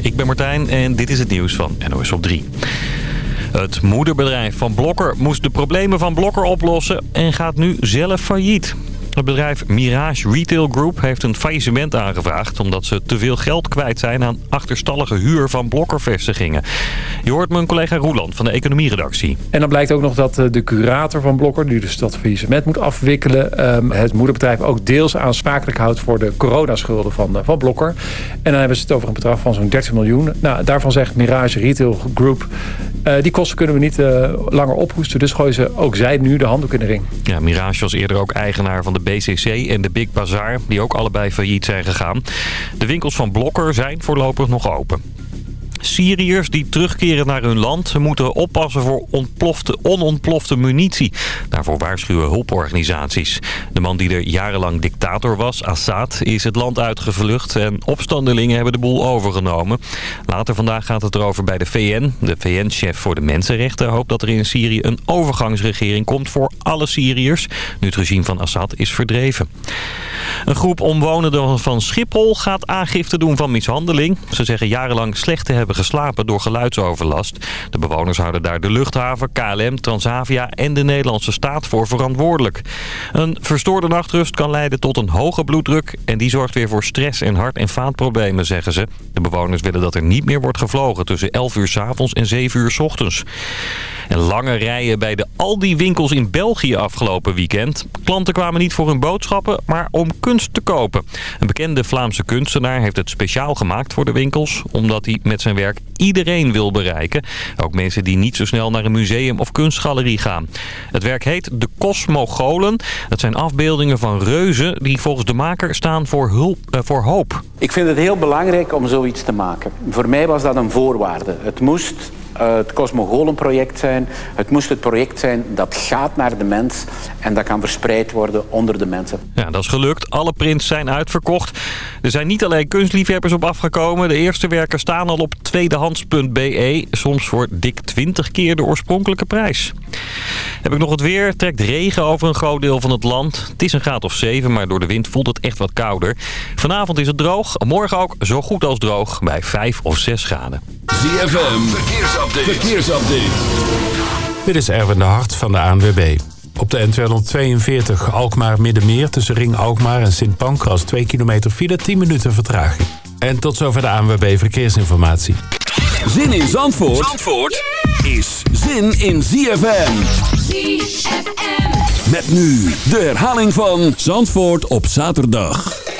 Ik ben Martijn en dit is het nieuws van NOS op 3. Het moederbedrijf van Blokker moest de problemen van Blokker oplossen en gaat nu zelf failliet. Het bedrijf Mirage Retail Group heeft een faillissement aangevraagd... omdat ze te veel geld kwijt zijn aan achterstallige huur van blokkervestigingen. Je hoort mijn collega Roeland van de economieredactie. En dan blijkt ook nog dat eh, de curator van Blokker... die dus dat faillissement moet afwikkelen... Ehm, het moederbedrijf ook deels aansprakelijk houdt... voor de coronaschulden van, eh, van Blokker. En dan hebben ze het over een bedrag van zo'n 30 miljoen. Nou, daarvan zegt Mirage Retail Group... Uh, die kosten kunnen we niet uh, langer ophoesten. Dus gooien ze ook zij nu de handdoek in de ring. Ja, Mirage was eerder ook eigenaar van de BCC en de Big Bazaar... die ook allebei failliet zijn gegaan. De winkels van Blokker zijn voorlopig nog open. Syriërs die terugkeren naar hun land moeten oppassen voor ontplofte, onontplofte munitie. Daarvoor waarschuwen hulporganisaties. De man die er jarenlang dictator was, Assad, is het land uitgevlucht en opstandelingen hebben de boel overgenomen. Later vandaag gaat het erover bij de VN. De VN-chef voor de mensenrechten hoopt dat er in Syrië een overgangsregering komt voor alle Syriërs, nu het regime van Assad is verdreven. Een groep omwonenden van Schiphol gaat aangifte doen van mishandeling. Ze zeggen jarenlang slecht te hebben geslapen door geluidsoverlast. De bewoners houden daar de luchthaven, KLM, Transavia en de Nederlandse staat voor verantwoordelijk. Een verstoorde nachtrust kan leiden tot een hoge bloeddruk... en die zorgt weer voor stress en hart- en vaatproblemen, zeggen ze. De bewoners willen dat er niet meer wordt gevlogen tussen 11 uur s avonds en 7 uur s ochtends. En lange rijen bij de Aldi-winkels in België afgelopen weekend. Klanten kwamen niet voor hun boodschappen, maar om kunst te kopen. Een bekende Vlaamse kunstenaar heeft het speciaal gemaakt voor de winkels... omdat hij met zijn werk iedereen wil bereiken. Ook mensen die niet zo snel naar een museum of kunstgalerie gaan. Het werk heet De Cosmogolen. Dat zijn afbeeldingen van reuzen die volgens de maker staan voor, hulp, uh, voor hoop. Ik vind het heel belangrijk om zoiets te maken. Voor mij was dat een voorwaarde. Het moest uh, het Cosmogolen-project zijn. Het moest het project zijn dat gaat naar de mens en dat kan verspreid worden onder de mensen. Ja, dat is gelukt. Alle prints zijn uitverkocht. Er zijn niet alleen kunstliefhebbers op afgekomen. De eerste werken staan al op tweedehands.be. Soms voor dik 20 keer de oorspronkelijke prijs. Heb ik nog het weer. Trekt regen over een groot deel van het land. Het is een graad of 7, maar door de wind voelt het echt wat kouder. Vanavond is het droog. Morgen ook zo goed als droog bij 5 of 6 graden. ZFM, verkeersupdate. verkeersupdate. Dit is Erwin de Hart van de ANWB. Op de N242 Alkmaar-Middenmeer tussen Ring Alkmaar en Sint Pancras 2 kilometer file 10 minuten vertraging. En tot zover de ANWB Verkeersinformatie. Zin in Zandvoort, Zandvoort is zin in ZFM. ZFM. Met nu de herhaling van Zandvoort op zaterdag.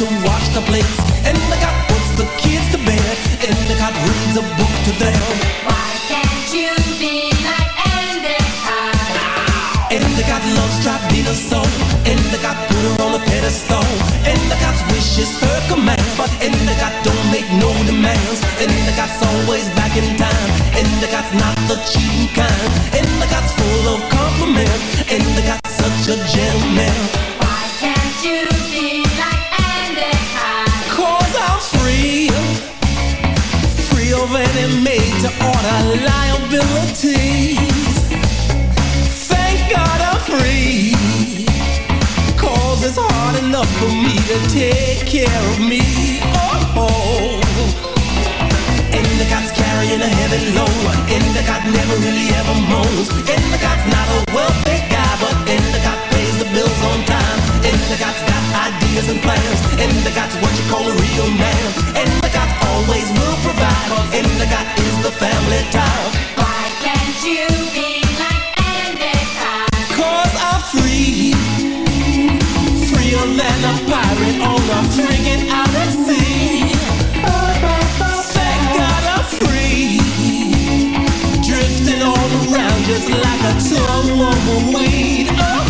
to watch the plays And I got books the kids to bed And I got reads a book to them Why can't you be like Endicott? And I got love's drop a soul And I got put her on a pedestal And I got wishes her command But and the got don't make no demands And I got always back in time And I got not the cheating kind And I got full of compliments And I got such a gentleman liabilities. Thank God I'm free. It's hard enough for me to take care of me. Oh, oh. carrying a heavy load. Never really ever moans. And the not a wealthy and the got ideas and plans. And the God's what you call a real man. And the God always will provide. And the got is the family tie. Why can't you be like Ambedkar? Cause I'm free. Freer than a pirate on a friggin' out at sea. Thank God I'm free. Drifting all around just like a tumbleweed. Oh.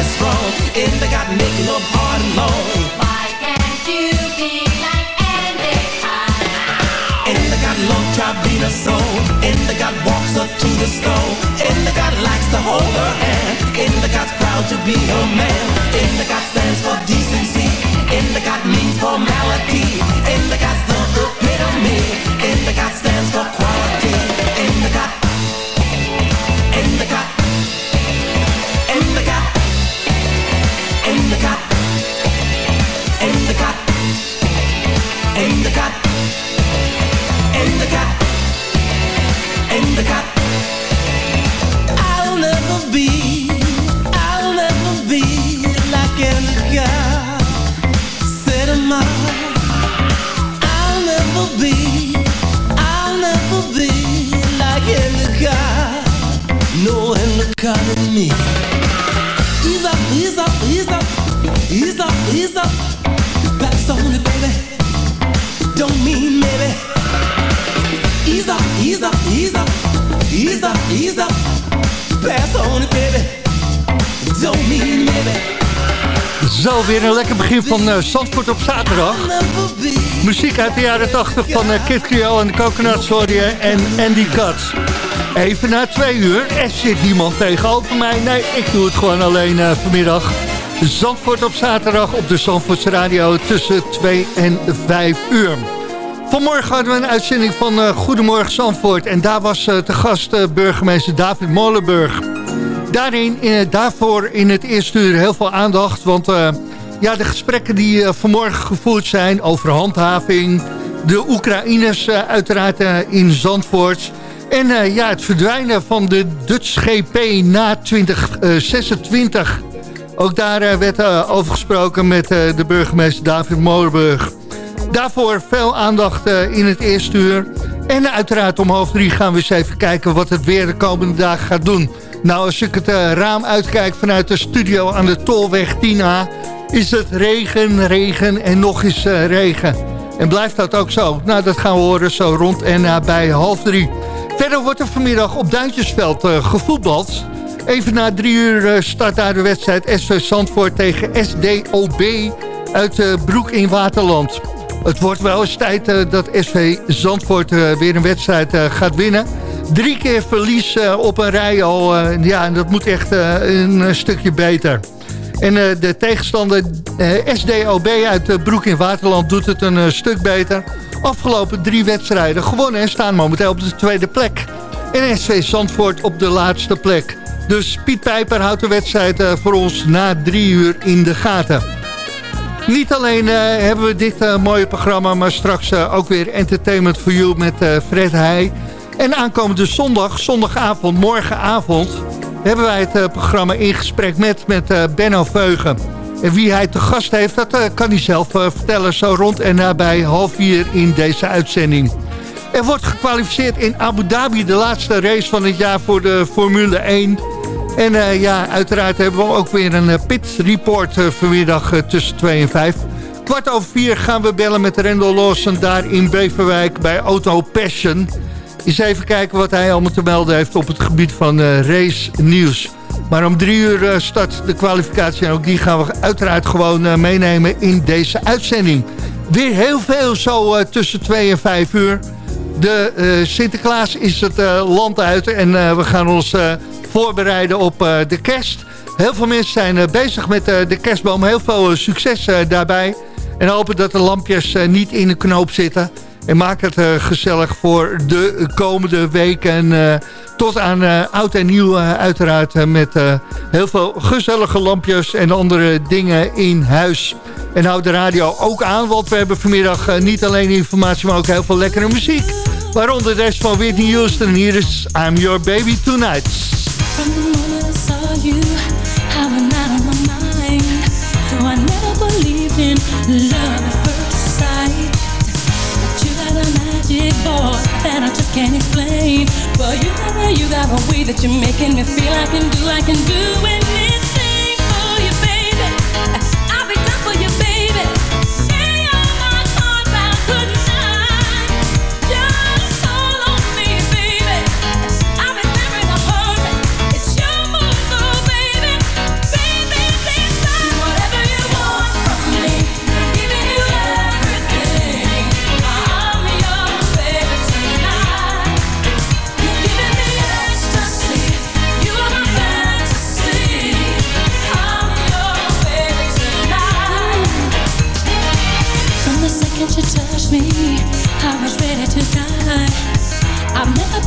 in the God making them hard and long. Why can't you be like Andy In the God long tribunal soul, in the God walks up to the stone, in the God likes to hold her hand, in the God's proud to be a man, in the God stands for decency, in the God means formality. Een lekker begin van uh, Zandvoort op zaterdag. Muziek uit de jaren 80 van uh, Kid Creole en de Coconut Sorry en Andy Katz. Even na twee uur, er zit niemand tegenover mij. Nee, ik doe het gewoon alleen uh, vanmiddag. Zandvoort op zaterdag op de Zandvoortse Radio tussen 2 en 5 uur. Vanmorgen hadden we een uitzending van Goedemorgen Zandvoort. En daar was te gast burgemeester David Molenburg. Daarin, in, daarvoor in het eerste uur heel veel aandacht. Want ja, de gesprekken die uh, vanmorgen gevoerd zijn over handhaving... de Oekraïners uh, uiteraard in Zandvoort... en ja, het verdwijnen van de Dutch GP na 2026... Ook daar werd over gesproken met de burgemeester David Molenburg. Daarvoor veel aandacht in het eerste uur. En uiteraard om half drie gaan we eens even kijken wat het weer de komende dagen gaat doen. Nou, als ik het raam uitkijk vanuit de studio aan de Tolweg 10A... is het regen, regen en nog eens uh, regen. En blijft dat ook zo? Nou, dat gaan we horen zo rond en uh, bij half drie. Verder wordt er vanmiddag op Duintjesveld gevoetbald. Even na drie uur start daar de wedstrijd SV Zandvoort tegen SDOB uit Broek in Waterland. Het wordt wel eens tijd dat SV Zandvoort weer een wedstrijd gaat winnen... Drie keer verlies op een rij al. Ja, dat moet echt een stukje beter. En de tegenstander SDOB uit Broek in Waterland doet het een stuk beter. Afgelopen drie wedstrijden gewonnen en staan momenteel op de tweede plek. En SV Zandvoort op de laatste plek. Dus Piet Pijper houdt de wedstrijd voor ons na drie uur in de gaten. Niet alleen hebben we dit mooie programma, maar straks ook weer Entertainment for You met Fred Heij. En aankomende zondag, zondagavond, morgenavond... hebben wij het uh, programma in gesprek met, met uh, Benno Veugen. En wie hij te gast heeft, dat uh, kan hij zelf vertellen... zo rond en nabij half vier in deze uitzending. Er wordt gekwalificeerd in Abu Dhabi... de laatste race van het jaar voor de Formule 1... En ja, uiteraard hebben we ook weer een pit report vanmiddag tussen 2 en 5. Kwart over vier gaan we bellen met Rendel Lawson daar in Beverwijk bij Auto Passion. Eens even kijken wat hij allemaal te melden heeft op het gebied van uh, race nieuws. Maar om drie uur uh, start de kwalificatie en ook die gaan we uiteraard gewoon uh, meenemen in deze uitzending. Weer heel veel zo tussen twee en vijf uur. De Sinterklaas is het land uit en we gaan ons voorbereiden op de kerst. Heel veel mensen zijn bezig met de kerstboom. Heel veel succes daarbij. En hopen dat de lampjes niet in de knoop zitten... En maak het uh, gezellig voor de komende weken. Uh, tot aan uh, oud en nieuw uiteraard. met heel veel gezellige lampjes en andere dingen in huis. En houd de radio ook aan. Want we hebben vanmiddag niet alleen informatie, maar ook heel veel lekkere muziek. Waaronder de rest van Whitney Houston. Hier is I'm Your Baby Tonight. can't explain. But you know you got a way that you're making me feel I can do, I can do anything.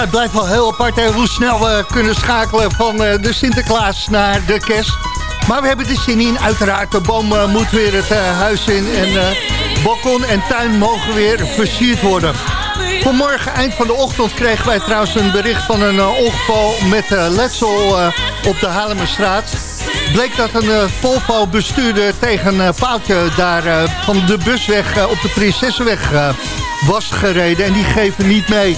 het blijft wel heel apart hè, hoe snel we kunnen schakelen van uh, de Sinterklaas naar de kerst. Maar we hebben de zin in. Uiteraard, de boom uh, moet weer het uh, huis in. En balkon en tuin mogen weer versierd worden. Vanmorgen, eind van de ochtend, kregen wij trouwens een bericht van een ongeval met letsel op de Halemerstraat. Bleek dat een Volvo-bestuurder tegen een paaltje daar van de busweg op de Prinsessenweg was gereden. En die geven niet mee.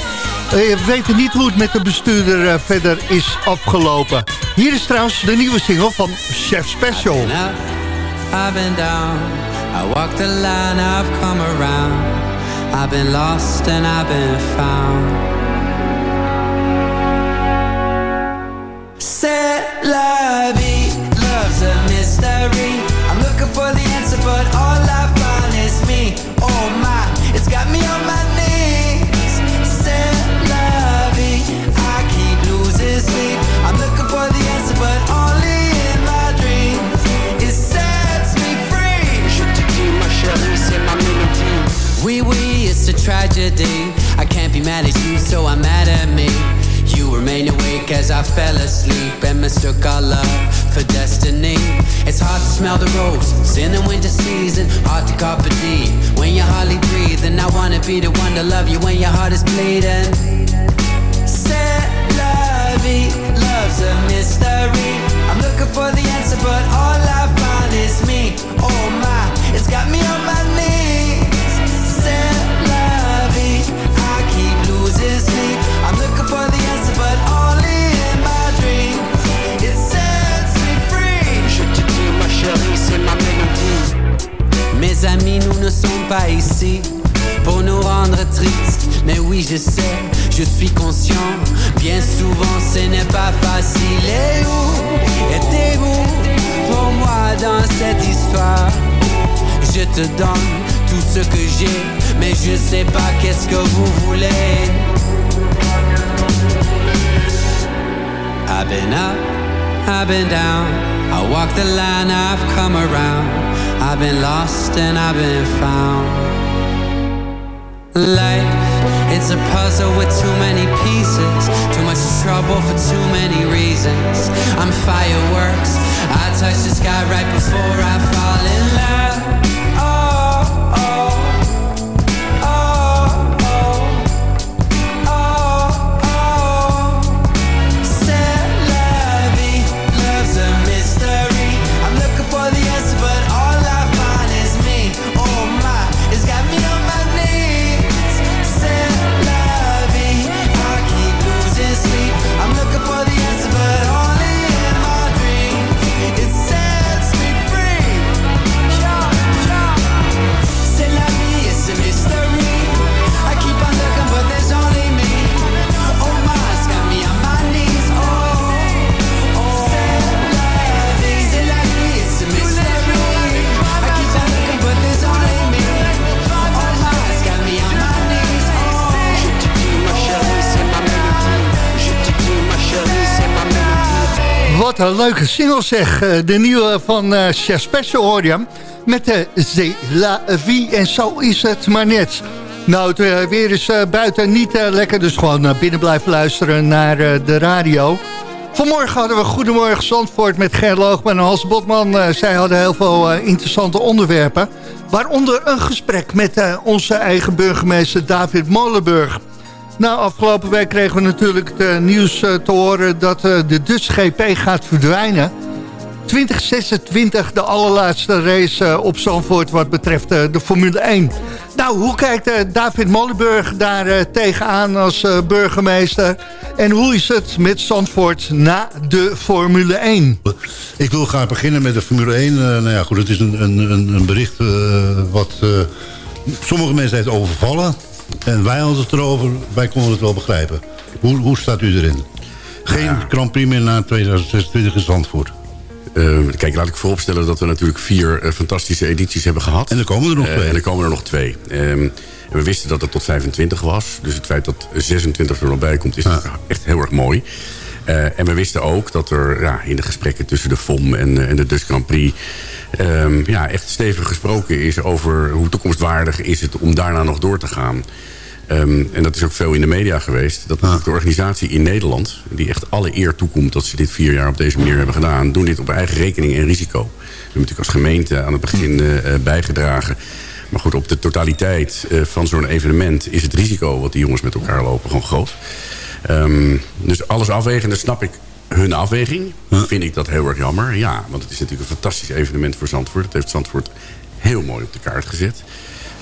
We weten niet hoe het met de bestuurder uh, verder is afgelopen. Hier is trouwens de nieuwe single van Chef Special. I've been, up, I've been down, I walked the line, I've come around. I've been lost and I've been found. C'est la love's a mystery. I'm looking for the answer, but all I find is me. Oh my, it's got me on my tragedy. I can't be mad at you, so I'm mad at me. You remain awake as I fell asleep And mistook our love for destiny. It's hard to smell the roses in the winter season Hard to carpe diem when you're hardly breathing. I wanna be the one to love you when your heart is bleeding. La vie, love's a mystery. I'm looking for the answer but all I find is me. Oh my, it's got me on my knees Amis, nous ne sommes pas ici pour nous rendre tristes. Mais oui, je sais, je suis conscient. Bien souvent, ce n'est pas facile. Et où étiez-vous pour moi dans cette histoire? Je te donne tout ce que j'ai, mais je sais pas qu'est-ce que vous voulez. I've been up, I've been down. I walk the line, I've come around. I've been lost and I've been found. Life, it's a puzzle with too many pieces. Too much trouble for too many reasons. I'm fireworks. I touch the sky right before I fall in love. Oh, Wat leuke single zeg. Eh, De nieuwe van eh Chef Special. Met de C'est la vie. En zo is het maar net. Nou, het eh, weer is eh, buiten niet lekker. Dus gewoon binnen blijven luisteren naar de radio. Vanmorgen hadden we Goedemorgen Zandvoort met Ger Loogman en Hans Botman. Zij hadden heel veel interessante onderwerpen. Waaronder een gesprek met onze eigen burgemeester David Molenburg. Nou, afgelopen week kregen we natuurlijk het eh, nieuws eh, te horen dat eh, de Dutch GP gaat verdwijnen. 2026, de allerlaatste race op Zandvoort wat betreft de Formule 1. Nou, hoe kijkt David Molenburg daar tegenaan als burgemeester? En hoe is het met Zandvoort na de Formule 1? Ik wil graag beginnen met de Formule 1. Eh, nou ja, goed, het is een, een, een bericht wat sommige mensen heeft overvallen. En wij hadden het erover, wij konden het wel begrijpen. Hoe, hoe staat u erin? Geen Grand Prix meer na 2026 in Zandvoort. Eh, kijk, laat ik vooropstellen dat we natuurlijk vier eh, fantastische edities hebben gehad. En er komen er nog Eh, twee. en er komen er nog twee. Ehm, en we wisten dat het tot 25 was. Dus het feit dat 26 er nog bij komt is echt heel erg mooi. Eh, en we wisten ook dat er ja, in de gesprekken tussen de FOM en, en de Dutch Grand Prix... ehm, ja, echt stevig gesproken is over hoe toekomstwaardig is het om daarna nog door te gaan. Ehm, en dat is ook veel in de media geweest. Dat de organisatie in Nederland, die echt alle eer toekomt... dat ze dit vier jaar op deze manier hebben gedaan... doen dit op eigen rekening en risico. We hebben natuurlijk als gemeente aan het begin eh, eh, bijgedragen. Maar goed, op de totaliteit eh, van zo'n evenement... is het risico wat die jongens met elkaar lopen gewoon groot. Ehm, dus alles afwegen, dan snap ik hun afweging. Vind ik dat heel erg jammer. Ja, want het is natuurlijk een fantastisch evenement voor Zandvoort. Het heeft Zandvoort heel mooi op de kaart gezet.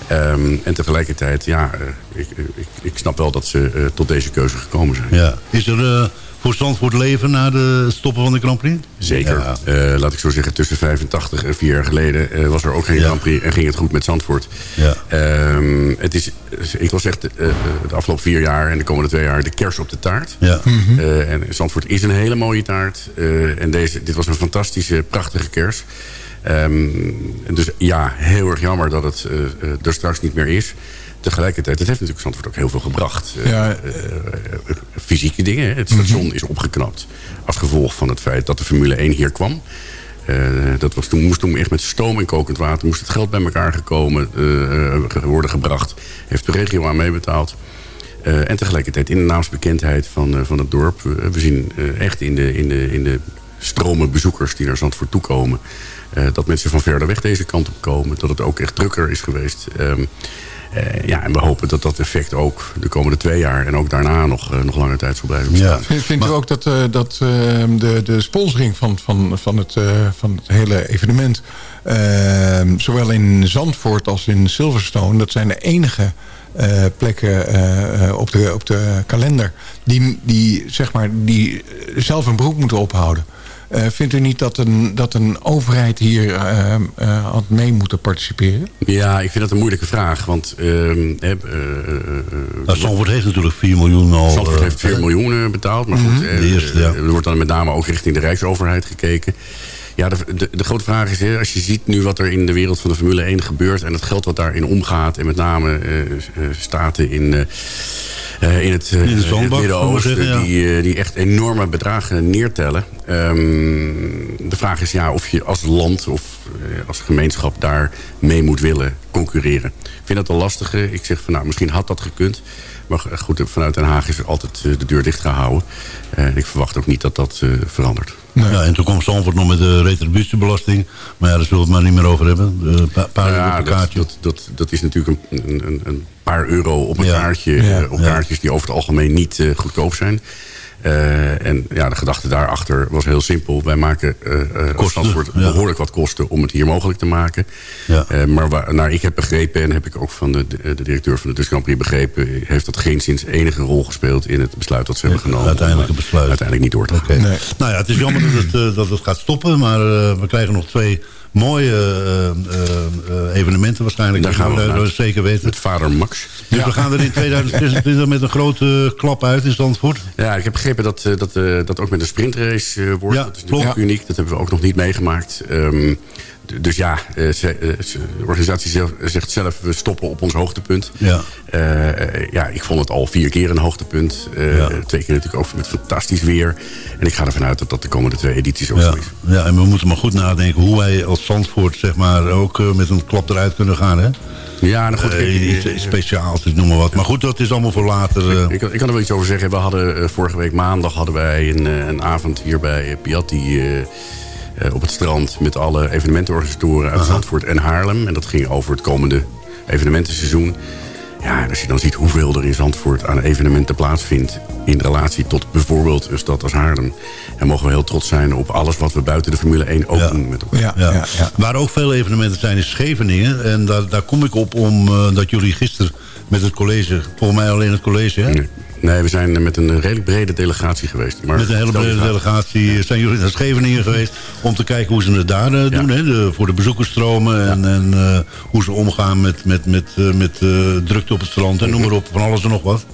Ehm, en tegelijkertijd, ja, eh, ik, ik, ik snap wel dat ze eh, tot deze keuze gekomen zijn. Ja. Is er eh, voor Zandvoort leven na de stoppen van de Grand Prix? Zeker. Ja. Eh, laat ik zo zeggen, tussen 85 en vier jaar geleden eh, was er ook geen Ja. Grand Prix en ging het goed met Zandvoort. Ja. Ehm, het is, ik wil zeggen, de, eh, de afgelopen vier jaar en de komende twee jaar de kers op de taart. Ja. Eh, en Zandvoort is een hele mooie taart. En deze, dit was een fantastische, prachtige kers. Ehm, dus ja, heel erg jammer dat het er straks niet meer is. Tegelijkertijd, het heeft natuurlijk Zandvoort ook heel veel gebracht. Eh, Ja. eh, eh, fysieke dingen. Het station is opgeknapt. Als gevolg van het feit dat de Formule 1 hier kwam. Dat was toen, moest toen echt met stoom en kokend water... moest het geld bij elkaar gekomen worden gebracht. Heeft de regio aan meebetaald. En tegelijkertijd in de naamsbekendheid van, van het dorp. We, zien echt in de, in, de, in de stromen bezoekers die naar Zandvoort toekomen... dat mensen van verder weg deze kant op komen. Dat het ook echt drukker is geweest. Ehm, eh, ja, en we hopen dat dat effect ook de komende twee jaar... en ook daarna nog, eh, nog lange tijd zal blijven bestaan. Vind- Vindt u ook dat, eh, dat eh, de, de sponsoring van, van, van, het, eh, van het hele evenement... eh, zowel in Zandvoort als in Silverstone... dat zijn de enige eh, plekken eh, eh, op, de, op de kalender... die, die, zeg maar, die zelf een beroep moeten ophouden. Eh, vindt u niet dat een, dat een overheid hier eh, eh, had mee moeten participeren? Ja, ik vind dat een moeilijke vraag. Want ehm, eh, eh, Nou, Zandvoort heeft natuurlijk 4 miljoen al... Zandvoort eh, heeft 4 miljoen betaald. Maar goed, eerste, ja. er wordt dan met name ook richting de Rijksoverheid gekeken. Ja, de, de, de grote vraag is, hè, als je ziet nu wat er in de wereld van de Formule 1 gebeurt... en het geld wat daarin omgaat... en met name staten in... eh, eh, in het, eh, In de in het zandbak, Midden-Oosten, zeggen, die, eh, die echt enorme bedragen neertellen. Ehm, de vraag is ja, of je als land of als gemeenschap daar mee moet willen concurreren. Ik vind dat een lastige. Ik zeg van nou, misschien had dat gekund. Maar goed, vanuit Den Haag is er altijd eh, de deur dicht gehouden. En ik verwacht ook niet dat dat eh, verandert. Ja, en toen kwam Zandvoort nog met de retributiebelasting. Maar ja, daar zullen we het maar niet meer over hebben. Een pa paar euro Ja, dat, kaartje. dat, dat, dat is natuurlijk een, een, een paar euro op een Ja. kaartje. Ja. eh, op kaartjes die over het algemeen niet eh, goedkoop zijn. Eh, en ja, de gedachte daarachter was heel simpel. Wij maken eh eh, als Zandvoort ja. behoorlijk wat kosten om het hier mogelijk te maken. Ja. Eh, maar waar, naar ik heb begrepen, en heb ik ook van de, de, directeur van de Dutch Grand Prix begrepen... heeft dat geen sinds enige rol gespeeld in het besluit dat ze hebben genomen. uiteindelijke om, eh, besluit. Uiteindelijk niet door te gaan. Oké. Nou ja, het is jammer dat het, eh, dat het gaat stoppen. Maar eh, we krijgen nog twee mooie eh, eh, eh, evenementen waarschijnlijk. Daar gaan we dat zeker weten. Met vader Max. Dus we gaan er in 2026 met een grote klap uit in Zandvoort. Ja, ik heb begrepen dat dat, dat ook met een sprintrace wordt. Ja, dat is natuurlijk ook uniek. Dat hebben we ook nog niet meegemaakt. Ehm, dus ja, eh, ze- eh, ze- de organisatie zelf- zegt zelf... we stoppen op ons hoogtepunt. Ja. Eh, ja, ik vond het al vier keer een hoogtepunt. Twee keer natuurlijk ook met fantastisch weer. En ik ga ervan uit dat dat de komende twee edities ook Ja, zo is. ja, en we moeten maar goed nadenken hoe wij als Zandvoort zeg maar, ook met een klap eruit kunnen gaan. Hè? Ja, nou goed, iets speciaals, ik noem maar wat. Maar goed, dat is allemaal voor later. Ik, ik kan er wel iets over zeggen. We hadden vorige week maandag hadden wij een, een avond hier bij Piatti op het strand met alle evenementenorganisatoren uit Zandvoort en Haarlem. En dat ging over het komende evenementenseizoen. Ja, en als je dan ziet hoeveel er in Zandvoort aan evenementen plaatsvindt... in relatie tot bijvoorbeeld een stad als Haarlem... dan mogen we heel trots zijn op alles wat we buiten de Formule 1 ook doen met elkaar. Ja. Waar ook veel evenementen zijn is Scheveningen. En daar, daar kom ik op omdat jullie gisteren met het college... volgens mij alleen het college, hè? Nee. Nee, we zijn met een redelijk brede delegatie geweest. Maar Met een hele brede delegatie zijn jullie naar Scheveningen geweest... om te kijken hoe ze het daar eh, doen, hè? De, voor de bezoekersstromen... en, en eh, hoe ze omgaan met, met, met, eh, met eh, drukte op het strand... en noem maar op, van alles en nog wat.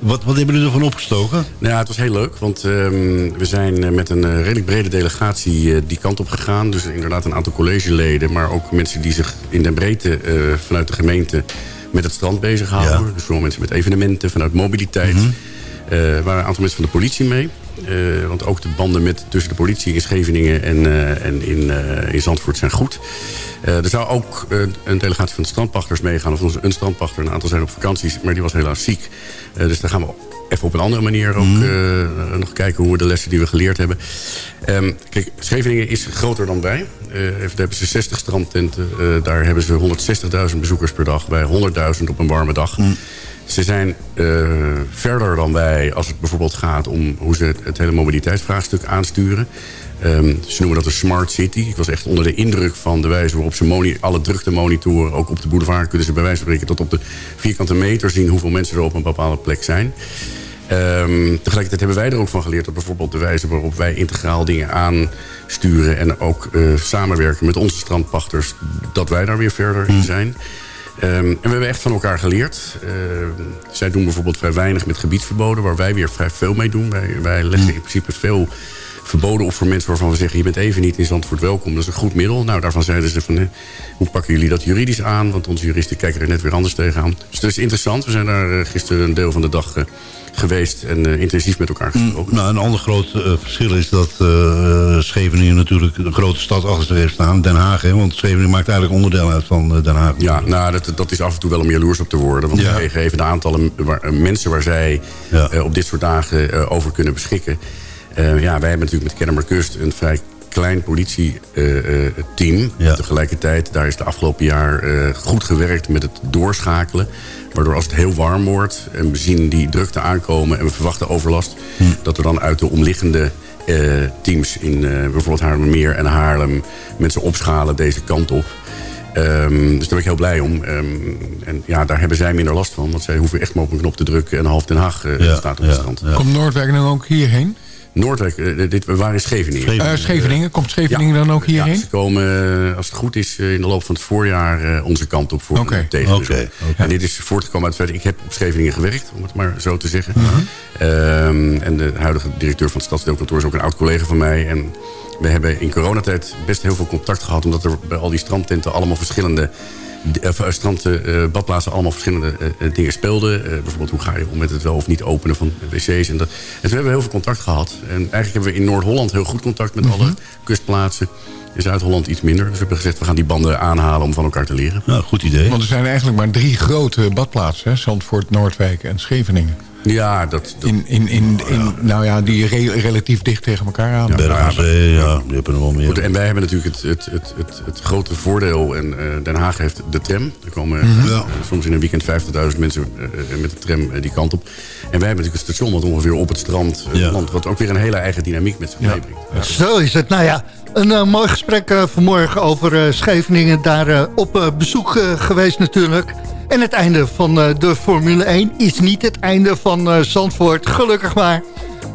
Wat, wat hebben jullie ervan opgestoken? Nou, ja, het was heel leuk, want ehm, we zijn eh, met een eh, redelijk brede delegatie eh, die kant op gegaan. Dus inderdaad een aantal collegeleden, maar ook mensen die zich in de breedte eh, vanuit de gemeente met het strand bezighouden. Dus vooral mensen met evenementen, vanuit mobiliteit. Mhm. Eh, waren een aantal mensen van de politie mee. Eh, want ook de banden met, tussen de politie in Scheveningen en, eh, en in, eh, in Zandvoort zijn goed. Er zou ook een delegatie van de strandpachters meegaan. Of een strandpachter, een aantal zijn op vakanties, maar die was helaas ziek. Dus daar gaan we even op een andere manier ook Mhm. nog kijken hoe we de lessen die we geleerd hebben. Ehm, kijk, Scheveningen is groter dan wij. Daar hebben ze 60 strandtenten. Daar hebben ze 160.000 bezoekers per dag. Wij 100.000 op een warme dag. Mhm. Ze zijn eh, verder dan wij als het bijvoorbeeld gaat om hoe ze het, het hele mobiliteitsvraagstuk aansturen. Ehm, ze noemen dat een smart city. Ik was echt onder de indruk van de wijze waarop ze alle drukte monitoren. Ook op de boulevard kunnen ze bij wijze van spreken tot op de vierkante meter zien hoeveel mensen er op een bepaalde plek zijn. Ehm, tegelijkertijd hebben wij er ook van geleerd dat bijvoorbeeld de wijze waarop wij integraal dingen aansturen en ook eh, samenwerken met onze strandpachters, dat wij daar weer verder in zijn. Ehm, en we hebben echt van elkaar geleerd. Ehm, zij doen bijvoorbeeld vrij weinig met gebiedsverboden, waar wij weer vrij veel mee doen. Wij, wij leggen in principe veel verboden op voor mensen waarvan we zeggen... je bent even niet in Zandvoort welkom, dat is een goed middel. Nou, daarvan zeiden ze van, eh, hoe pakken jullie dat juridisch aan? Want onze juristen kijken er net weer anders tegenaan. Dus dat is interessant. We zijn daar eh, gisteren een deel van de dag eh, geweest... en eh, intensief met elkaar gesproken. Nou, een ander groot verschil is dat eh, Scheveningen natuurlijk een grote stad achter zich heeft staan. Den Haag, hè? want Scheveningen maakt eigenlijk onderdeel uit van Den Haag. Ja, nou, dat, dat is af en toe wel om jaloers op te worden. Want Ja. even de aantallen waar- mensen waar zij op dit soort dagen over kunnen beschikken. Eh, ja, wij hebben natuurlijk met Kennemerkust een vrij klein politieteam. Tegelijkertijd, daar is de afgelopen jaar eh, goed gewerkt met het doorschakelen. Waardoor als het heel warm wordt en we zien die drukte aankomen... en we verwachten overlast... dat er dan uit de omliggende eh, teams in eh, bijvoorbeeld Haarlemmermeer en Haarlem... mensen opschalen deze kant op. Ehm, dus daar ben ik heel blij om. Ehm, en ja, daar hebben zij minder last van. Want zij hoeven echt maar op een knop te drukken... en half Den Haag eh, staat op het strand. Komt Noordwijk nu ook hierheen? Noordwijk, eh, dit, we waren in Scheveningen. Eh, Scheveningen, komt Scheveningen dan ook hierheen? Ja, ze komen, eh, als het goed is, in de loop van het voorjaar eh, onze kant op voor een tegen. En dit is voortgekomen uit het feit, ik heb op Scheveningen gewerkt, om het maar zo te zeggen. Mhm. Ehm, en de huidige directeur van het stadsdeelkantoor is ook een oud collega van mij. En we hebben in coronatijd best heel veel contact gehad, omdat er bij al die strandtenten allemaal verschillende of, eh, stranden, eh, badplaatsen allemaal verschillende eh, dingen speelden. Eh, bijvoorbeeld hoe ga je om met het wel of niet openen van wc's. En, dat. en toen hebben we heel veel contact gehad. En eigenlijk hebben we in Noord-Holland heel goed contact met alle kustplaatsen. In Zuid-Holland iets minder. Dus we hebben gezegd, we gaan die banden aanhalen om van elkaar te leren. Nou, goed idee. Want er zijn eigenlijk maar drie grote badplaatsen. Hè? Zandvoort, Noordwijk en Scheveningen. Ja, dat... In, in, in, in, Nou ja, die re- relatief dicht tegen elkaar aan. Zee, ja, die hebben er wel meer. Goed, en wij hebben natuurlijk het, het, het, het, het grote voordeel. En eh, Den Haag heeft de tram. Er komen Mhm. eh, Ja. soms in een weekend 50.000 mensen eh, met de tram die kant op. En wij hebben natuurlijk het station wat ongeveer op het strand landt. Wat ook weer een hele eigen dynamiek met zich meebrengt. Zo is het. Nou ja, een mooi gesprek vanmorgen over eh, Scheveningen. Daar op eh, bezoek geweest natuurlijk. En het einde van eh, de Formule 1 is niet het einde van eh, Zandvoort. Gelukkig maar.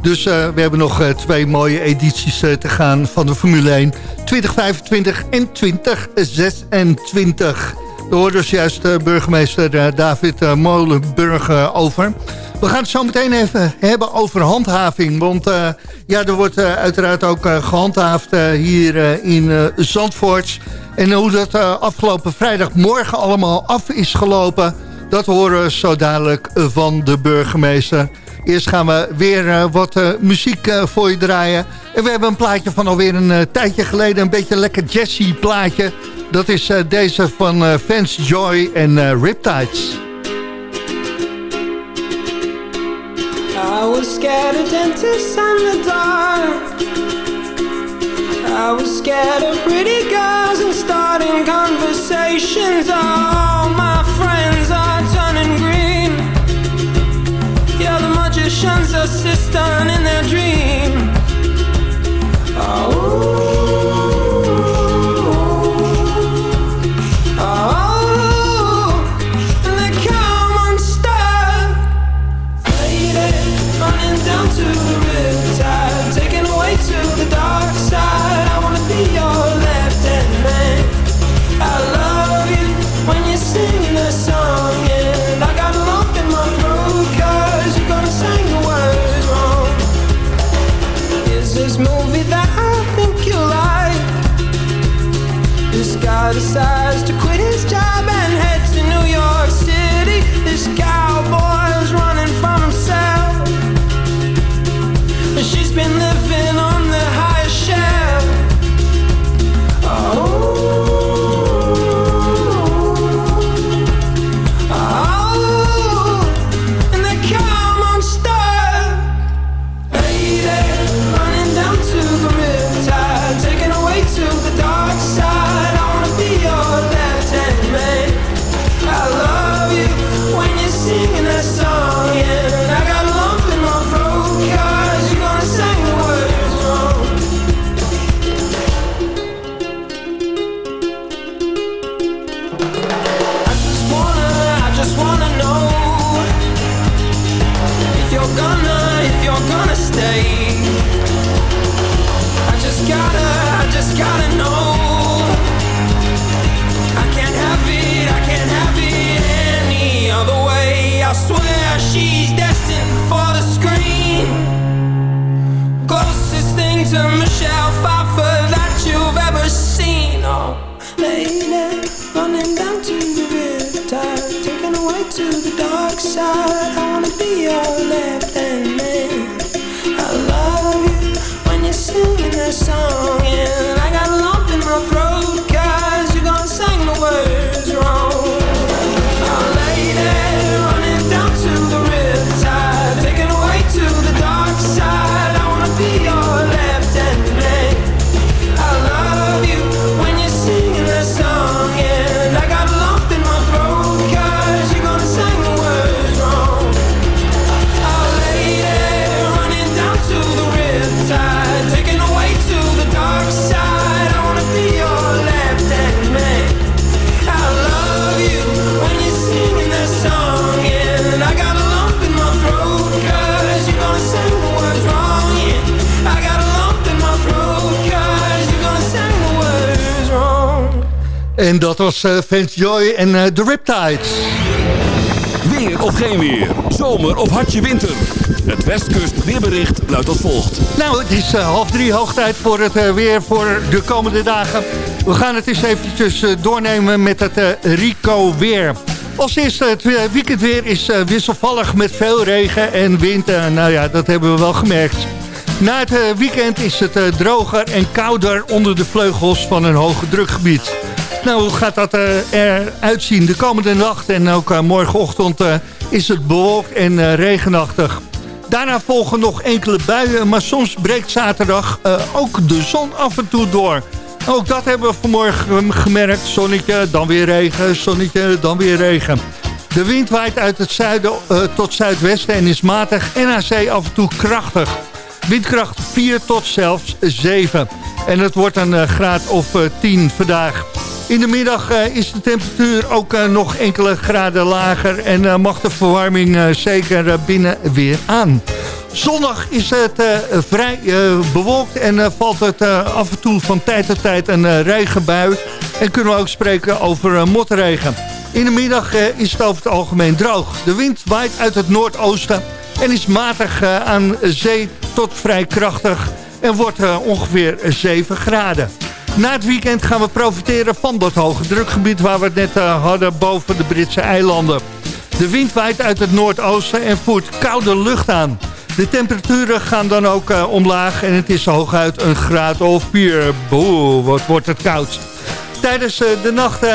Dus eh, we hebben nog twee mooie edities te gaan van de Formule 1. 2025 en 2026. Daar hoorde dus juist burgemeester David Molenburg over. We gaan het zo meteen even hebben over handhaving. Want eh, ja, er wordt eh, uiteraard ook eh, gehandhaafd eh, hier in Zandvoort. En hoe dat afgelopen vrijdagmorgen allemaal af is gelopen... dat horen we zo dadelijk van de burgemeester. Eerst gaan we weer wat muziek voor je draaien. En we hebben een plaatje van alweer een tijdje geleden. Een beetje lekker jazzy plaatje. Dat is deze van Vance Joy en Riptides. I was scared of dentists and the dark. I was scared of pretty girls and starting conversations. All my friends are turning green. Yeah, the magician's assistant in their dream. Oh, This guy decides to quit his job and head to New York City. This cowboy's running from himself. She's been living dat was uh, Joy en uh, The Riptides. Weer of geen weer, zomer of hartje winter. Het Westkust weerbericht luidt als volgt. Nou, het is uh, half drie, hoog tijd voor het weer voor de komende dagen. We gaan het eens eventjes doornemen met het Rico weer. Als eerste, het weekendweer is wisselvallig met veel regen en wind. nou ja, dat hebben we wel gemerkt. Na het weekend is het droger en kouder onder de vleugels van een hoge drukgebied. Nou, hoe gaat dat eruit zien de komende nacht en ook morgenochtend is het bewolkt en regenachtig. Daarna volgen nog enkele buien, maar soms breekt zaterdag ook de zon af en toe door. Ook dat hebben we vanmorgen gemerkt. Zonnetje, dan weer regen, zonnetje, dan weer regen. De wind waait uit het zuiden uh, tot zuidwesten en is matig en af en toe krachtig. Windkracht 4 tot zelfs 7. En het wordt een graad of 10 vandaag. In de middag uh, is de temperatuur ook uh, nog enkele graden lager... en uh, mag de verwarming zeker binnen weer aan. Zondag is het vrij bewolkt en valt het af en toe van tijd tot tijd een regenbui. En kunnen we ook spreken over motregen. In de middag is het over het algemeen droog. De wind waait uit het noordoosten en is matig aan zee tot vrij krachtig... en wordt ongeveer 7 graden. Na het weekend gaan we profiteren van dat hoge drukgebied... waar we het net uh, hadden boven de Britse eilanden. De wind waait uit het noordoosten en voert koude lucht aan. De temperaturen gaan dan ook uh, omlaag en het is hooguit een graad of 4. Boe, wat wordt het koud. Tijdens uh, de nacht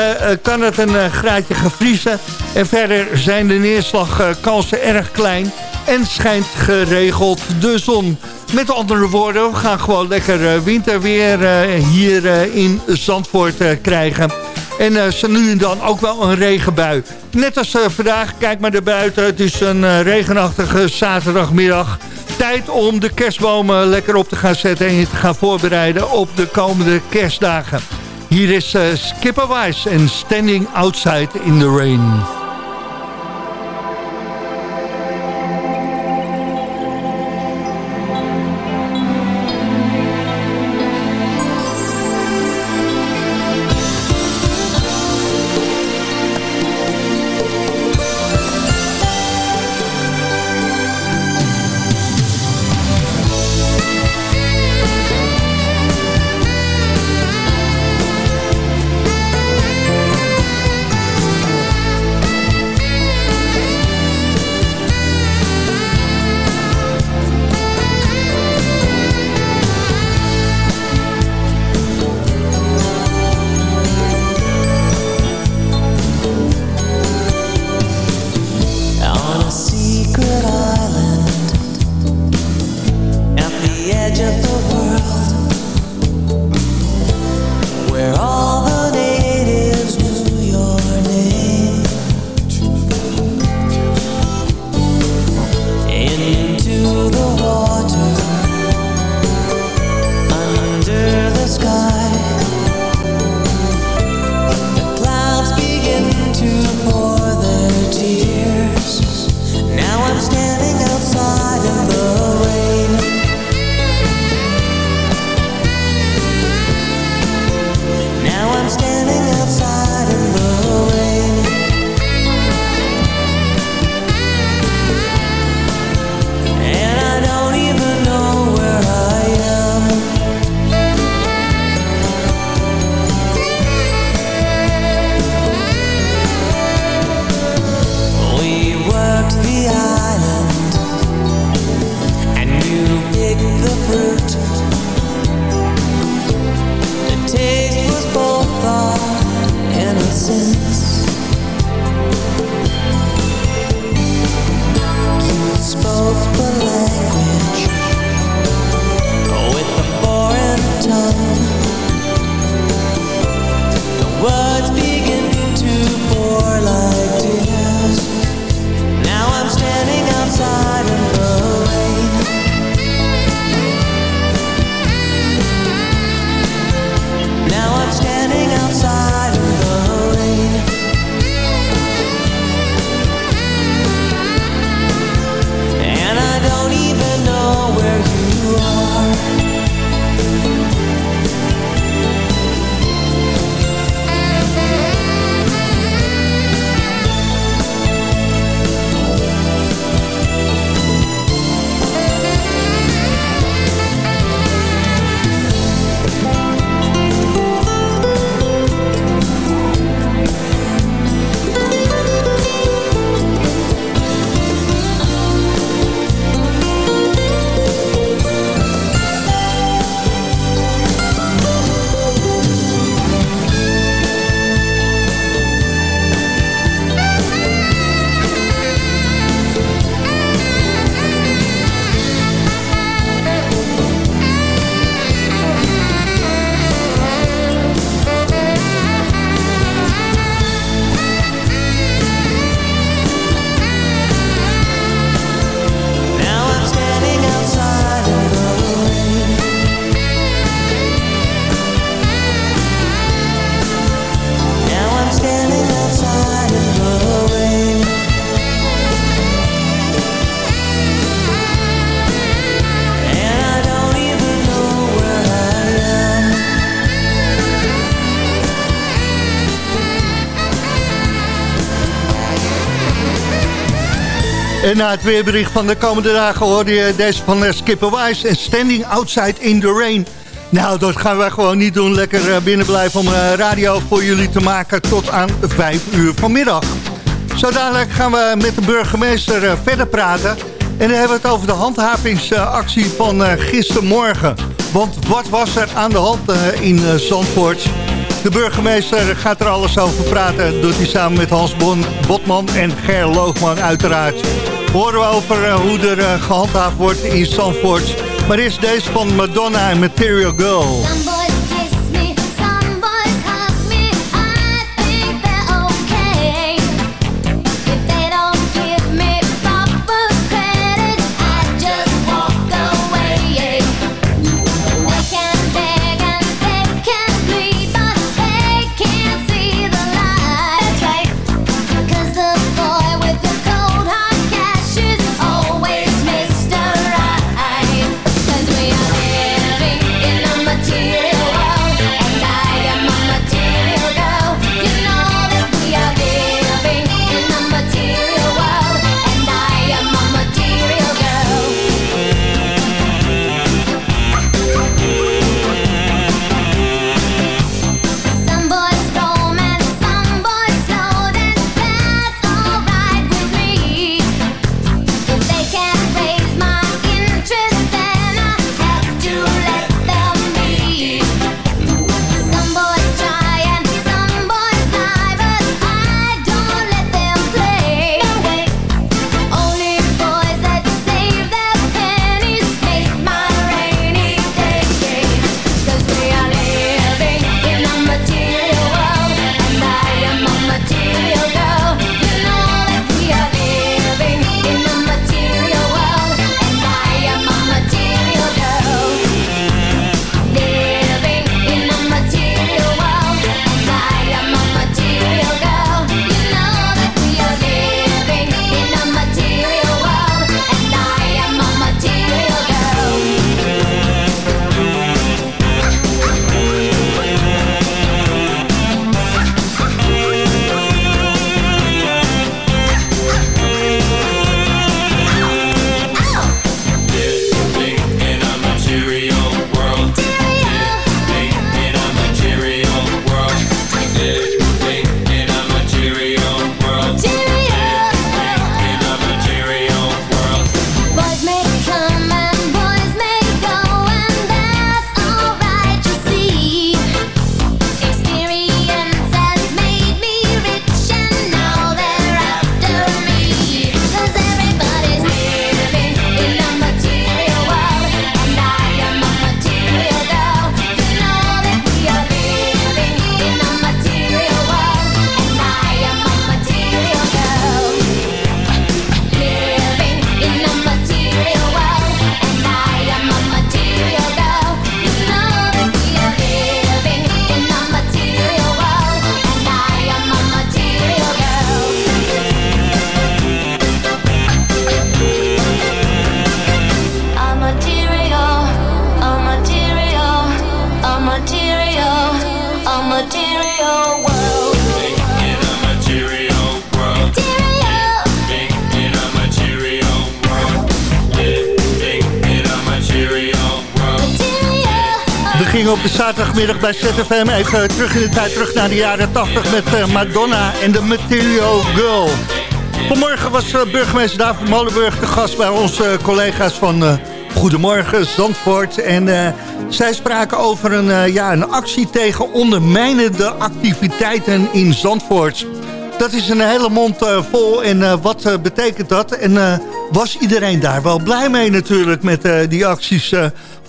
kan het een graadje gevriezen. En verder zijn de neerslagkansen erg klein en schijnt geregeld de zon. Met andere woorden, we gaan gewoon lekker uh, winterweer uh, hier uh, in Zandvoort krijgen. En ze nu en dan ook wel een regenbui. Net als vandaag, kijk maar naar buiten. Het is een regenachtige zaterdagmiddag. Tijd om de kerstbomen lekker op te gaan zetten... en je te gaan voorbereiden op de komende kerstdagen. Hier is Skipper Wise en Standing Outside in the Rain. Na het weerbericht van de komende dagen hoorde je deze van uh, Skipper Wise en Standing Outside in the Rain. Nou, dat gaan wij gewoon niet doen. Lekker uh, binnen blijven om uh, radio voor jullie te maken tot aan 5 uur vanmiddag. Zo dadelijk gaan we met de burgemeester verder praten. En dan hebben we het over de handhavingsactie van gistermorgen. Want wat was er aan de hand in Zandvoort? De burgemeester gaat er alles over praten. Doet hij samen met Hans bon, Botman en Ger Loogman uiteraard. Horen we over uh, hoe er uh, gehandhaafd wordt in Zandvoort. Maar eerst deze van Madonna en Material Girl. Bij ZFM. Even terug in de tijd, terug naar de jaren 80 met uh, Madonna en de Material Girl. Vanmorgen was uh, burgemeester David Molenburg de gast bij onze collega's van Goedemorgen Zandvoort. En zij spraken over een, ja, een actie tegen ondermijnende activiteiten in Zandvoort. Dat is een hele mond vol en wat betekent dat? En was iedereen daar wel blij mee natuurlijk met die acties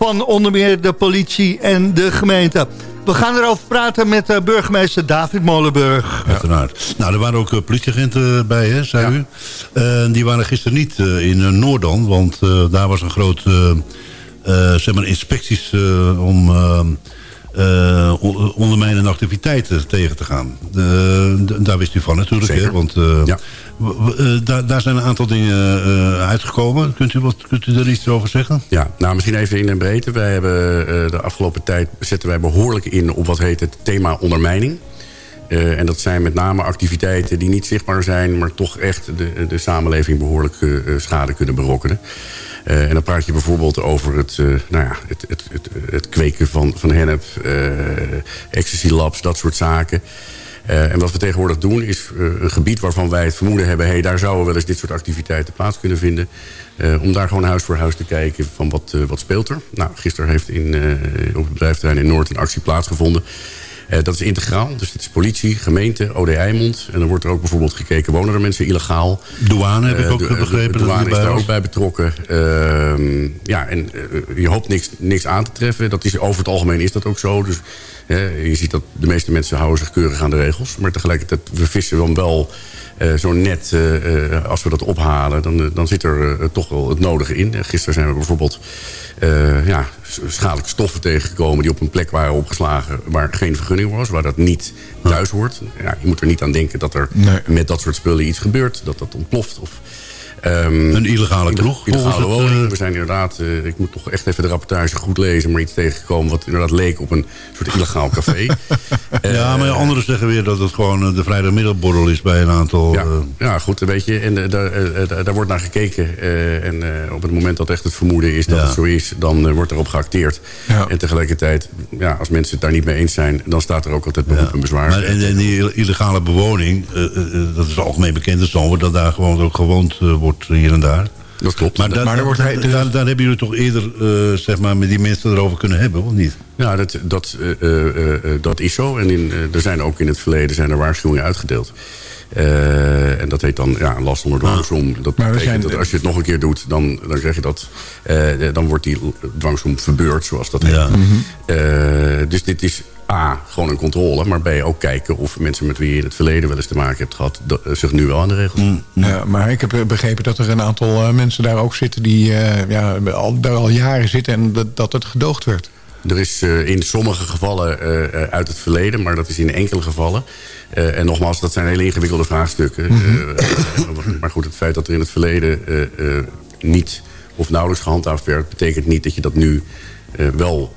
van onder meer de politie en de gemeente. We gaan erover praten met uh, burgemeester David Molenburg. Uiteraard. Nou, er waren ook uh, politieagenten bij, hè, zei u. Uh, die waren gisteren niet in Noordan, want daar was een groot zeg maar inspecties om uh, ondermijnende activiteiten tegen te gaan. De, daar wist u van natuurlijk. Hè? Want uh, ja. daar, daar zijn een aantal dingen uitgekomen. Kunt u, wat, kunt u er iets over zeggen? Ja, nou misschien even in de breedte. Wij hebben de afgelopen tijd zetten wij behoorlijk in op wat heet het thema ondermijning. Eh, en dat zijn met name activiteiten die niet zichtbaar zijn... maar toch echt de, de samenleving behoorlijk eh, schade kunnen berokkenen. Eh, en dan praat je bijvoorbeeld over het, eh, nou ja, het, het, het, kweken van, van hennep... eh, ecstasy labs, dat soort zaken... En wat we tegenwoordig doen is een gebied waarvan wij het vermoeden hebben... Hey, daar zouden wel eens dit soort activiteiten plaats kunnen vinden. om daar gewoon huis voor huis te kijken van wat, wat speelt er. Nou, gisteren heeft in, op het bedrijfterrein in Noord een actie plaatsgevonden. Eh, dat is integraal, dus het is politie, gemeente, OD Eimond. En dan wordt er ook bijvoorbeeld gekeken, wonen er mensen illegaal? Douane heb ik Eh, ook begrepen. dat douane is daar ook bij betrokken. Ehm, ja, en eh, je hoopt niks, niks aan te treffen. Dat is, over het algemeen is dat ook zo. Dus je ziet dat de meeste mensen houden zich keurig aan de regels. Maar tegelijkertijd, we vissen dan wel eh, zo net, eh, eh, als we dat ophalen... dan, dan zit er toch wel het nodige in. Gisteren zijn we bijvoorbeeld ja, schadelijke stoffen tegengekomen... die op een plek waren opgeslagen waar geen vergunning was. Waar dat niet thuis hoort. Ja, je moet er niet aan denken dat er met dat soort spullen iets gebeurt. Dat dat ontploft of... Ehm, Een illegale kroeg, Illegale woning. eh, We zijn inderdaad, eh, ik moet toch echt even de rapportage goed lezen... maar iets tegengekomen wat inderdaad leek op een soort illegaal café. ja, maar anderen zeggen weer dat het gewoon eh, de vrijdagmiddagborrel is bij een aantal... Ja, eh, ja, goed, weet je, en eh, daar, eh, daar- wordt naar gekeken. eh, en eh, op het moment dat echt het vermoeden is dat Ja. het zo is... dan eh, wordt erop geacteerd. En tegelijkertijd, ja, als mensen het daar niet mee eens zijn... dan staat er ook altijd beroep en bezwaar. Maar en, en die illegale bewoning, eh, eh, eh, dat is algemeen bekend dat daar gewoon ook gewoond eh, wordt hier en daar. Dat klopt. Maar, daar, Maar wordt hij- daar, daar hebben jullie toch eerder eh, zeg maar, met die mensen erover kunnen hebben, of niet? Ja, dat, dat, eh, eh, dat is zo. En in, er zijn ook in het verleden zijn er waarschuwingen uitgedeeld. En dat heet dan ja, last onder dwangsom. Dat Maar betekent zijn- dat als je het nog een keer doet, dan, dan krijg je dat. dan wordt die dwangsom verbeurd, zoals dat heet. Ja. Dus dit is A, gewoon een controle. Maar B, ook kijken of mensen met wie je in het verleden wel eens te maken hebt gehad... dat, eh, zich nu wel aan de regels houden. Ja, maar ik heb eh, begrepen dat er een aantal eh, mensen daar ook zitten... die ja, al, daar al jaren zitten en dat, dat het gedoogd werd. Er is in sommige gevallen uit het verleden, maar dat is in enkele gevallen. En nogmaals, dat zijn hele ingewikkelde vraagstukken. Eh, maar goed, het feit dat er in het verleden niet of nauwelijks gehandhaafd werd... betekent niet dat je dat nu wel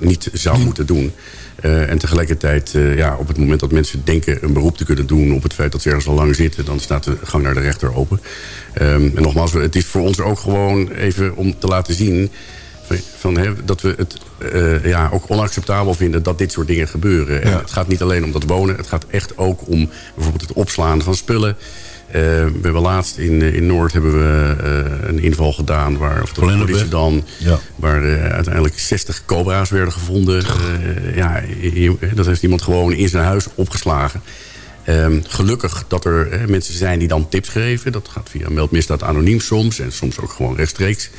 niet zou moeten doen. Eh, en tegelijkertijd, eh, ja, op het moment dat mensen denken een beroep te kunnen doen... op het feit dat ze ergens al lang zitten... dan staat de gang naar de rechter open. Ehm, en nogmaals, het is voor ons ook gewoon even om te laten zien... Van, van, hè, dat we het eh, ja, ook onacceptabel vinden dat dit soort dingen gebeuren. En het gaat niet alleen om dat wonen. Het gaat echt ook om bijvoorbeeld het opslaan van spullen. Eh, we hebben laatst in, eh, in Noord hebben we eh, een inval gedaan... waar, of de Volendam, politie dan, Ja. waar uiteindelijk 60 cobra's werden gevonden. Ja, dat heeft iemand gewoon in zijn huis opgeslagen. Ehm, gelukkig dat er mensen zijn die dan tips geven. Dat gaat via meldmisdaad anoniem soms. En soms ook gewoon rechtstreeks.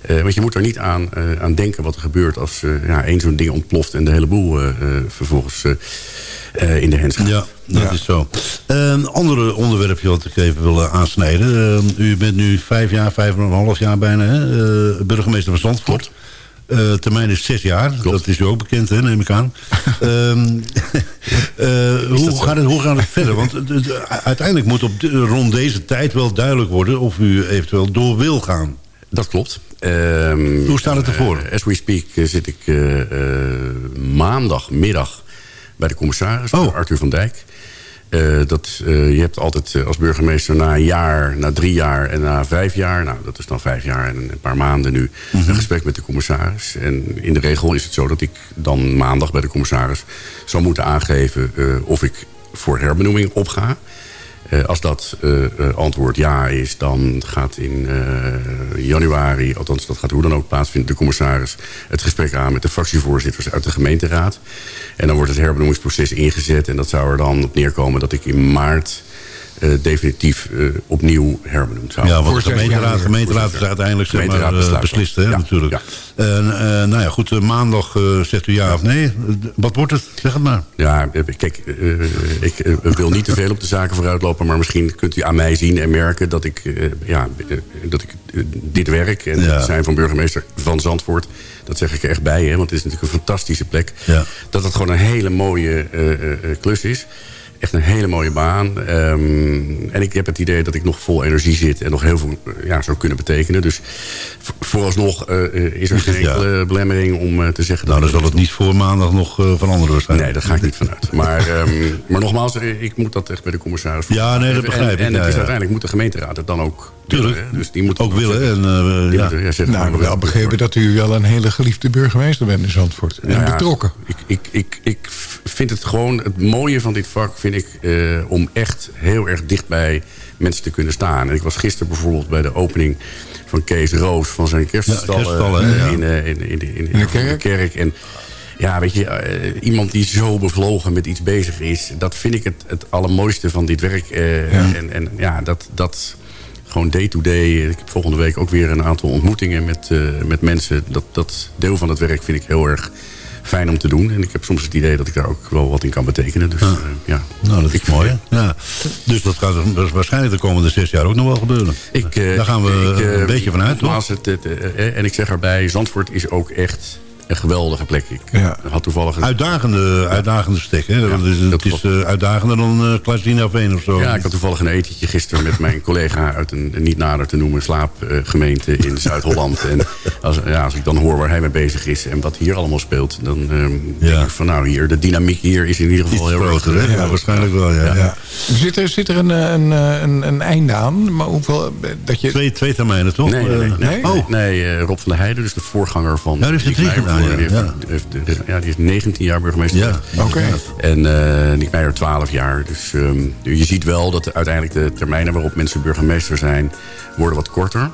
Eh, want je moet er niet aan, eh, aan denken wat er gebeurt... als eh, ja, één zo'n ding ontploft en de hele boel eh, eh, vervolgens eh, eh, in de hens gaat. Ja, dat is zo. Een ander onderwerpje wat ik even wil aansnijden. Eh, u bent nu vijf jaar, vijf en een half jaar bijna, hè? eh, burgemeester van Zandvoort. Eh termijn is zes jaar. Dat is u ook bekend, hè, neem ik aan. Ehm, eh, hoe, gaat het, hoe gaat het verder? Want uiteindelijk moet op de- rond deze tijd wel duidelijk worden... of u eventueel door wil gaan. Dat klopt. Ehm, Hoe staat het ervoor? eh, as we speak zit ik maandagmiddag bij de commissaris, bij Arthur van Dijk. Eh, dat, eh, je hebt altijd eh, als burgemeester na een jaar, na drie jaar en na vijf jaar... nou, dat is dan vijf jaar en een paar maanden nu... een gesprek met de commissaris. En in de regel is het zo dat ik dan maandag bij de commissaris... zou moeten aangeven of ik voor herbenoeming opga... Eh, als dat eh, eh, antwoord ja is, dan gaat in januari... althans dat gaat hoe dan ook plaatsvinden... de commissaris het gesprek aan met de fractievoorzitters uit de gemeenteraad. En dan wordt het herbenoemingsproces ingezet... en dat zou er dan op neerkomen dat ik in maart... eh, definitief eh, opnieuw herbenoemd zou Ja, want worden. de gemeenteraad, gemeenteraad is uiteindelijk zeg maar, besluit beslist, hè, dat. Ja, natuurlijk. En, eh, nou ja, goed, maandag eh, zegt u ja of nee. Wat wordt het? Zeg het maar. Ja, kijk, ik wil niet te veel op de zaken vooruitlopen... maar misschien kunt u aan mij zien en merken dat ik, eh, ja, dat ik dit werk... en Ja. het zijn van burgemeester van Zandvoort... dat zeg ik er echt bij, hè, want het is natuurlijk een fantastische plek... Ja. dat het gewoon een hele mooie eh, eh, eh, klus is... echt een hele mooie baan. Ehm, en ik heb het idee dat ik nog vol energie zit en nog heel veel eh, ja, zou kunnen betekenen. Dus vo- vooralsnog eh, eh, is er geen enkele belemmering om te zeggen... Nou, dan zal het niet voor maandag nog eh, veranderen waarschijnlijk. Nee, daar ga ik niet vanuit. Maar, ehm, maar nogmaals, ik moet dat echt bij de commissaris... Ja, nee, dat En- begrijp ik. En, Ja, het is uiteindelijk moet de gemeenteraad het dan ook Tuurlijk. Dus die moet Ook willen. En, Die ja. ja, Nou, wel begrepen dat u wel een hele geliefde burgemeester bent in Zandvoort. En Nou ja, betrokken. Ik, ik, ik, ik vind het gewoon... Het mooie van dit vak vind ik... eh, om echt heel erg dicht bij mensen te kunnen staan. En ik was gisteren bijvoorbeeld bij de opening van Kees Roos... van zijn kerststallen, Ja, in, in, de kerk? En ja, weet je, eh, iemand die zo bevlogen met iets bezig is... dat vind ik het, het allermooiste van dit werk. En, en ja, dat... dat gewoon day-to-day. Ik heb volgende week ook weer een aantal ontmoetingen met, eh, met mensen. Dat, dat deel van het werk vind ik heel erg fijn om te doen. En ik heb soms het idee dat ik daar ook wel wat in kan betekenen. Dus, eh, ja. Nou, dat is mooi. Ja. Dus dat gaat waarschijnlijk de komende zes jaar ook nog wel gebeuren. Ik, eh, Daar gaan we ik, een beetje vanuit, toch? het, en ik zeg erbij, Zandvoort is ook echt een geweldige plek. Ik Ja. had toevallig... een- Uitdagende, uitdagende stek, hè? Dat is, het is eh, uitdagender dan eh Klasdina Veen of zo. Ja, ik had toevallig een etentje gisteren met mijn collega uit een, niet nader te noemen slaapgemeente in Zuid-Holland. En als, ja, als ik dan hoor waar hij mee bezig is en wat hier allemaal speelt, dan ehm, denk ik van nou hier, de dynamiek hier is in ieder geval Iets heel erg groter, hè? Ja, waarschijnlijk wel, ja. Ja. Zit er, zit er een, eh, een, eh, een, een einde aan? Maar hoeveel, eh, dat je... Twee, twee termijnen, toch? Nee, nee, nee, Eh, nee, nee, Oh, nee, eh, Rob van der Heijden, dus de voorganger van... Ja, drie Meijer, gedaan, ja, die heeft- ja. heeft- heeft- ja, die is 19 jaar burgemeester. Ja. Oké. En eh Nick Meijer 12 jaar. Dus ehm, je ziet wel dat uiteindelijk de termijnen waarop mensen burgemeester zijn... worden wat korter.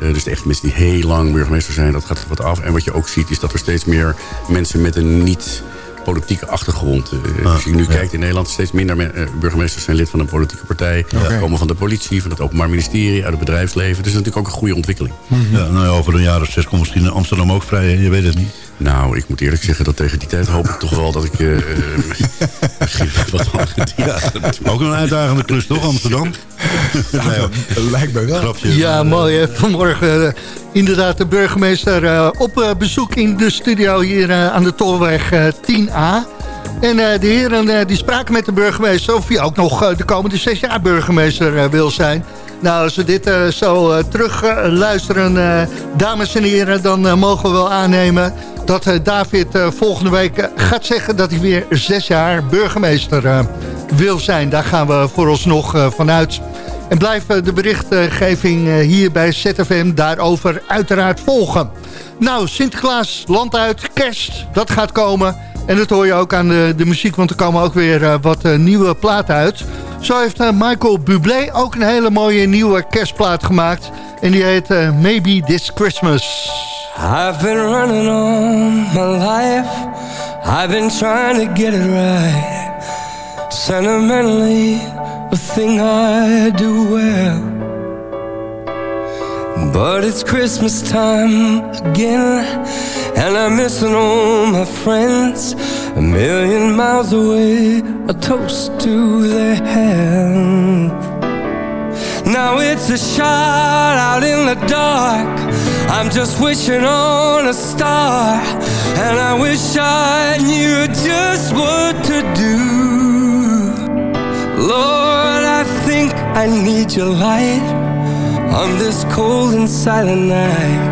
Eh, dus de echt mensen die heel lang burgemeester zijn, dat gaat wat af. En wat je ook ziet is dat er steeds meer mensen met een niet politieke achtergrond. eh, als je nu kijkt in Nederland, steeds minder eh, burgemeesters zijn lid van een politieke partij. Komen van de politie, van het openbaar ministerie, uit het bedrijfsleven. Dus dat is natuurlijk ook een goede ontwikkeling. ja, nou ja, over een jaar of zes komt misschien Amsterdam ook vrij, hè? je weet het niet. Nou, ik moet eerlijk zeggen dat tegen die tijd hoop ik toch wel dat ik... eh, eh, misschien wat andere dingen ga doen. Ook een uitdagende klus, toch, Amsterdam? Ja, dat lijkt mij wel. Grapje. Ja, mooi. hè. Vanmorgen eh, inderdaad de burgemeester eh, op eh, bezoek in de studio hier aan de Tolweg eh, 10A. En eh, de heren eh, die spraken met de burgemeester of hij ook nog de komende zes jaar burgemeester wil zijn. Nou, als we dit eh, zo terug luisteren, eh, dames en heren, dan mogen we wel aannemen dat eh, David eh, volgende week eh, gaat zeggen dat hij weer zes jaar burgemeester wil zijn. Daar gaan we vooralsnog vanuit. En blijf de berichtgeving hier bij ZFM daarover uiteraard volgen. Nou, Sinterklaas, land uit, kerst, dat gaat komen. En dat hoor je ook aan de, de muziek, want er komen ook weer wat nieuwe platen uit. Zo heeft Michael Bublé ook een hele mooie nieuwe kerstplaat gemaakt. En die heet Maybe This Christmas. I've been running on my life. I've been trying to get it right. Sentimentally, a thing I do well. But it's Christmas time again, and I'm missing all my friends. A million miles away, a toast to their health. Now it's a shot out in the dark. I'm just wishing on a star. And I wish I knew just what to do. Lord, I think I need your light on this cold and silent night.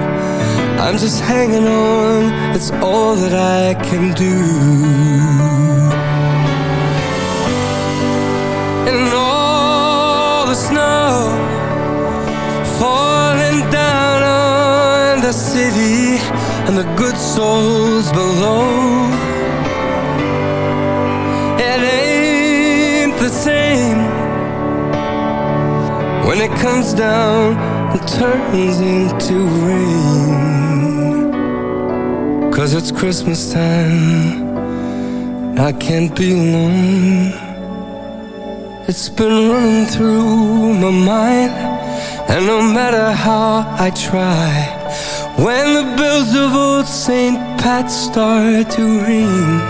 I'm just hanging on, it's all that I can do. And all the snow the city and the good souls below. It ain't the same when it comes down and turns into rain. Cause it's Christmas time, and I can't be alone. It's been running through my mind And no matter how I try When the bells of old St. Pat start to ring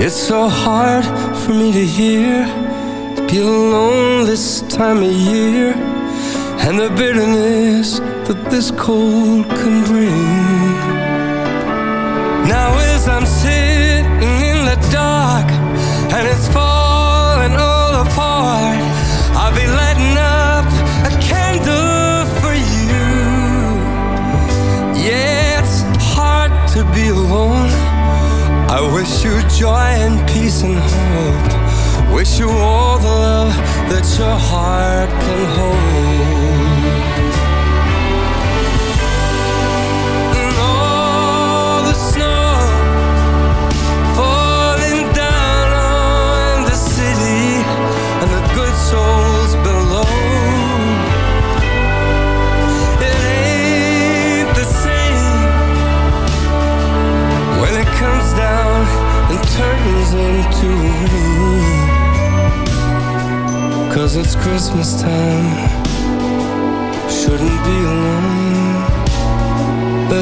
It's so hard for me to hear To be alone this time of year And the bitterness that this cold can bring Now as I'm sitting in the dark and it's falling to be alone. I wish you joy and peace and hope. Wish you all the love that your heart can hold. Rain. Cause it's Christmas time, shouldn't be alone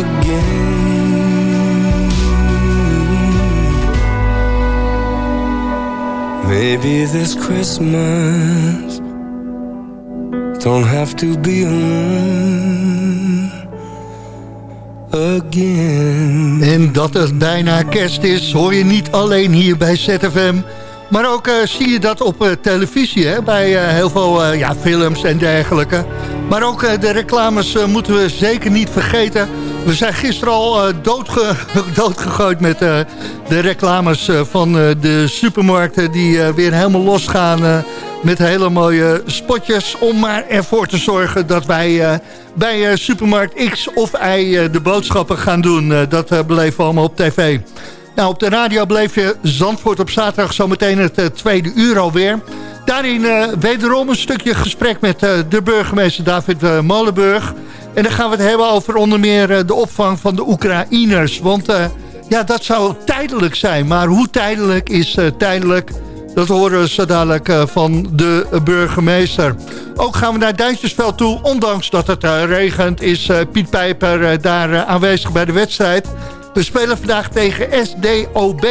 again. Maybe this Christmas don't have to be alone En dat het bijna kerst is, hoor je niet alleen hier bij ZFM... maar ook eh, zie je dat op eh, televisie, hè, bij eh, heel veel ja, films en dergelijke. Maar ook de reclames moeten we zeker niet vergeten. We zijn gisteren al eh, doodge doodgegooid met eh, de reclames eh, van de supermarkten... die weer helemaal losgaan met hele mooie spotjes... om maar ervoor te zorgen dat wij bij supermarkt X of Y de boodschappen gaan doen. Dat beleven we allemaal op tv. Nou, op de radio bleef je Zandvoort op zaterdag zometeen het tweede uur alweer. Daarin wederom een stukje gesprek met de burgemeester David Molenburg. En dan gaan we het hebben over onder meer eh, de opvang van de Oekraïners. Want eh, ja, dat zou tijdelijk zijn. Maar hoe tijdelijk is eh, tijdelijk... Dat horen we zo dadelijk van de burgemeester. Ook gaan we naar Duintjesveld toe. Ondanks dat het regent is Piet Pijper daar aanwezig bij de wedstrijd. We spelen vandaag tegen SDOB.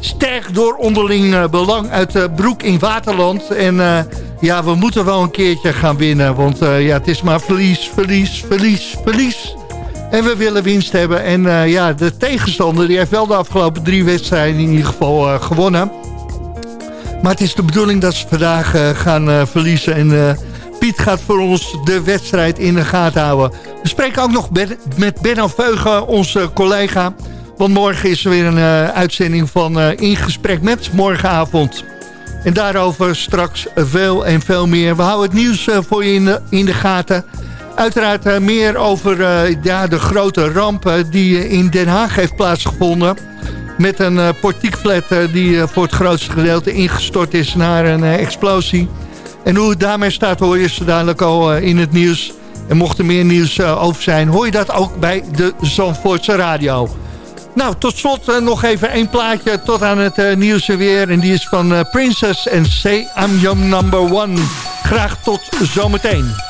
Sterk door onderling eh, belang uit eh, Broek in Waterland. En eh, ja, we moeten wel een keertje gaan winnen. Want ja, het is maar verlies, verlies, verlies, verlies. En we willen winst hebben. En ja, de tegenstander die heeft wel de afgelopen drie wedstrijden in ieder geval gewonnen. Maar het is de bedoeling dat ze vandaag gaan verliezen. En Piet gaat voor ons de wedstrijd in de gaten houden. We spreken ook nog met Benno Veugen, onze collega. Want morgen is er weer een eh, uitzending van eh, In Gesprek met morgenavond. En daarover straks veel en veel meer. We houden het nieuws eh, voor je in de, in de gaten. Uiteraard meer over ja, de grote ramp eh, die in Den Haag heeft plaatsgevonden. Met een portiekflat die voor het grootste gedeelte ingestort is naar een explosie. En hoe het daarmee staat hoor je zo dadelijk al eh, in het nieuws. En mocht er meer nieuws eh, over zijn, hoor je dat ook bij de Zandvoortse Radio. Nou, tot slot eh, nog even één plaatje tot aan het nieuws weer. En die is van Princess en Say I'm Your Number One. Graag tot zometeen.